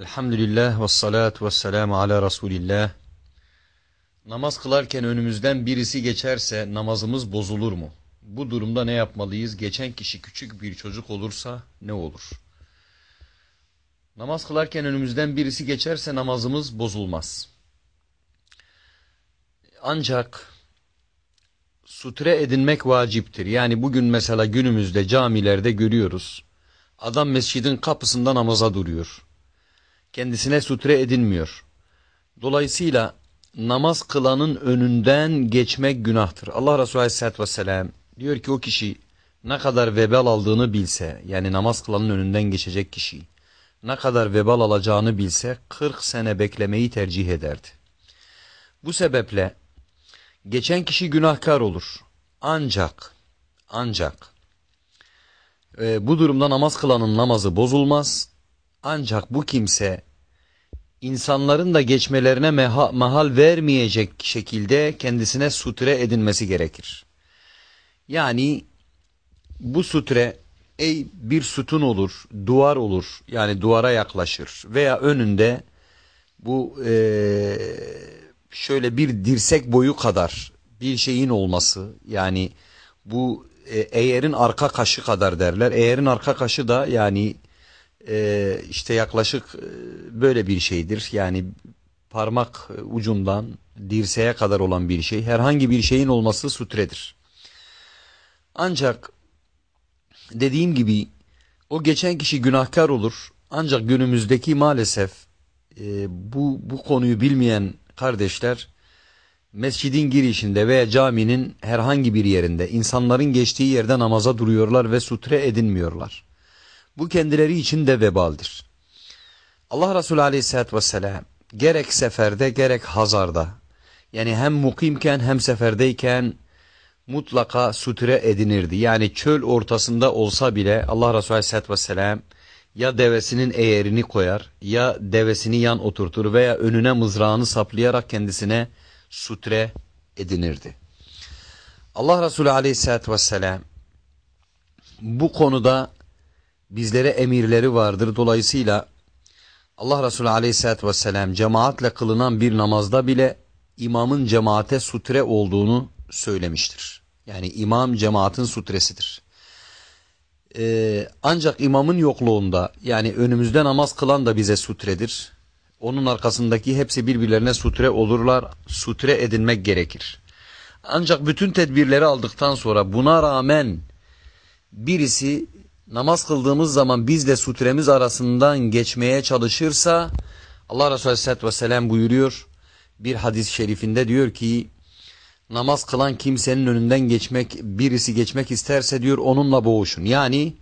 Elhamdülillah ve salatu ve selamu ala Resulillah. Namaz kılarken önümüzden birisi geçerse namazımız bozulur mu? Bu durumda ne yapmalıyız? Geçen kişi küçük bir çocuk olursa ne olur? Namaz kılarken önümüzden birisi geçerse namazımız bozulmaz. Ancak sutre edinmek vaciptir. Yani bugün mesela günümüzde camilerde görüyoruz. Adam mescidin kapısında namaza duruyor kendisine sutre edinmiyor. Dolayısıyla namaz kılanın önünden geçmek günahtır. Allah Resulü Aleyhisselatü Vesselam diyor ki o kişi ne kadar vebal aldığını bilse yani namaz kılanın önünden geçecek kişi ne kadar vebal alacağını bilse 40 sene beklemeyi tercih ederdi. Bu sebeple geçen kişi günahkar olur. Ancak ancak e, bu durumda namaz kılanın namazı bozulmaz ancak bu kimse insanların da geçmelerine meha, mahal vermeyecek şekilde kendisine sutre edinmesi gerekir. Yani bu sutre ey bir sütun olur, duvar olur yani duvara yaklaşır veya önünde bu e, şöyle bir dirsek boyu kadar bir şeyin olması yani bu e, eğerin arka kaşı kadar derler. Eğerin arka kaşı da yani e, işte yaklaşık e, böyle bir şeydir. Yani parmak ucundan dirseğe kadar olan bir şey. Herhangi bir şeyin olması sutredir. Ancak dediğim gibi o geçen kişi günahkar olur. Ancak günümüzdeki maalesef e, bu, bu konuyu bilmeyen kardeşler mescidin girişinde veya caminin herhangi bir yerinde insanların geçtiği yerde namaza duruyorlar ve sutre edinmiyorlar. Bu kendileri için de vebaldir. Allah Resulü aleyhissalatü vesselam gerek seferde gerek hazarda yani hem mukimken hem seferdeyken mutlaka sutre edinirdi. Yani çöl ortasında olsa bile Allah Resulü aleyhissalatü vesselam ya devesinin eğerini koyar ya devesini yan oturtur veya önüne mızrağını saplayarak kendisine sutre edinirdi. Allah Resulü aleyhissalatü vesselam bu konuda bizlere emirleri vardır. Dolayısıyla Allah Resulü aleyhissalatü vesselam cemaatle kılınan bir namazda bile imamın cemaate sutre olduğunu söylemiştir. Yani imam cemaatin sutresidir. Ee, ancak imamın yokluğunda yani önümüzde namaz kılan da bize sutredir. Onun arkasındaki hepsi birbirlerine sutre olurlar. Sutre edinmek gerekir. Ancak bütün tedbirleri aldıktan sonra buna rağmen birisi namaz kıldığımız zaman bizle sutremiz arasından geçmeye çalışırsa Allah Resulü Aleyhisselatü Vesselam buyuruyor bir hadis-i şerifinde diyor ki namaz kılan kimsenin önünden geçmek birisi geçmek isterse diyor onunla boğuşun. Yani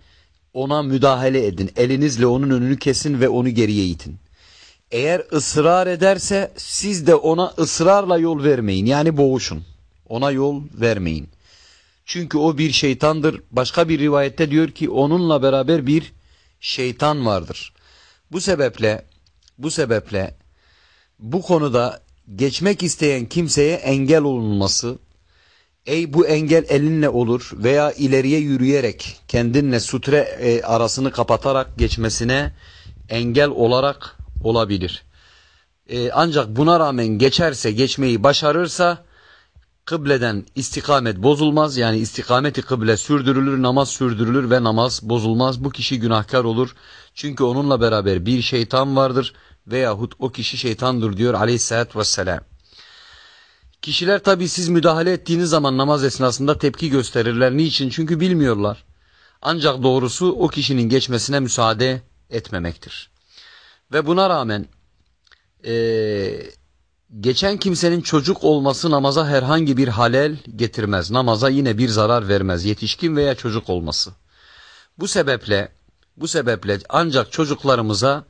ona müdahale edin. Elinizle onun önünü kesin ve onu geriye itin. Eğer ısrar ederse siz de ona ısrarla yol vermeyin. Yani boğuşun. Ona yol vermeyin. Çünkü o bir şeytandır. Başka bir rivayette diyor ki onunla beraber bir şeytan vardır. Bu sebeple bu sebeple bu konuda geçmek isteyen kimseye engel olunması ey bu engel elinle olur veya ileriye yürüyerek kendinle sutre e, arasını kapatarak geçmesine engel olarak olabilir. E, ancak buna rağmen geçerse geçmeyi başarırsa kıbleden istikamet bozulmaz. Yani istikameti kıble sürdürülür, namaz sürdürülür ve namaz bozulmaz. Bu kişi günahkar olur. Çünkü onunla beraber bir şeytan vardır veyahut o kişi şeytandır diyor aleyhissalatü vesselam. Kişiler tabi siz müdahale ettiğiniz zaman namaz esnasında tepki gösterirler. Niçin? Çünkü bilmiyorlar. Ancak doğrusu o kişinin geçmesine müsaade etmemektir. Ve buna rağmen ee, Geçen kimsenin çocuk olması namaza herhangi bir halel getirmez. Namaza yine bir zarar vermez. Yetişkin veya çocuk olması. Bu sebeple bu sebeple ancak çocuklarımıza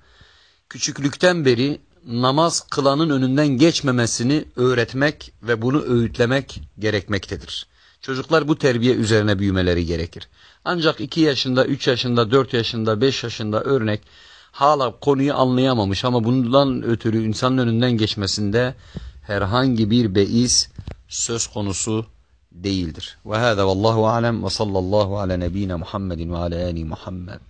küçüklükten beri namaz kılanın önünden geçmemesini öğretmek ve bunu öğütlemek gerekmektedir. Çocuklar bu terbiye üzerine büyümeleri gerekir. Ancak 2 yaşında, 3 yaşında, 4 yaşında, 5 yaşında örnek hala konuyu anlayamamış ama bundan ötürü insanın önünden geçmesinde herhangi bir beis söz konusu değildir. Ve hâzâ vallahu alem ve sallallahu ala nebine Muhammedin ve ala ali Muhammed.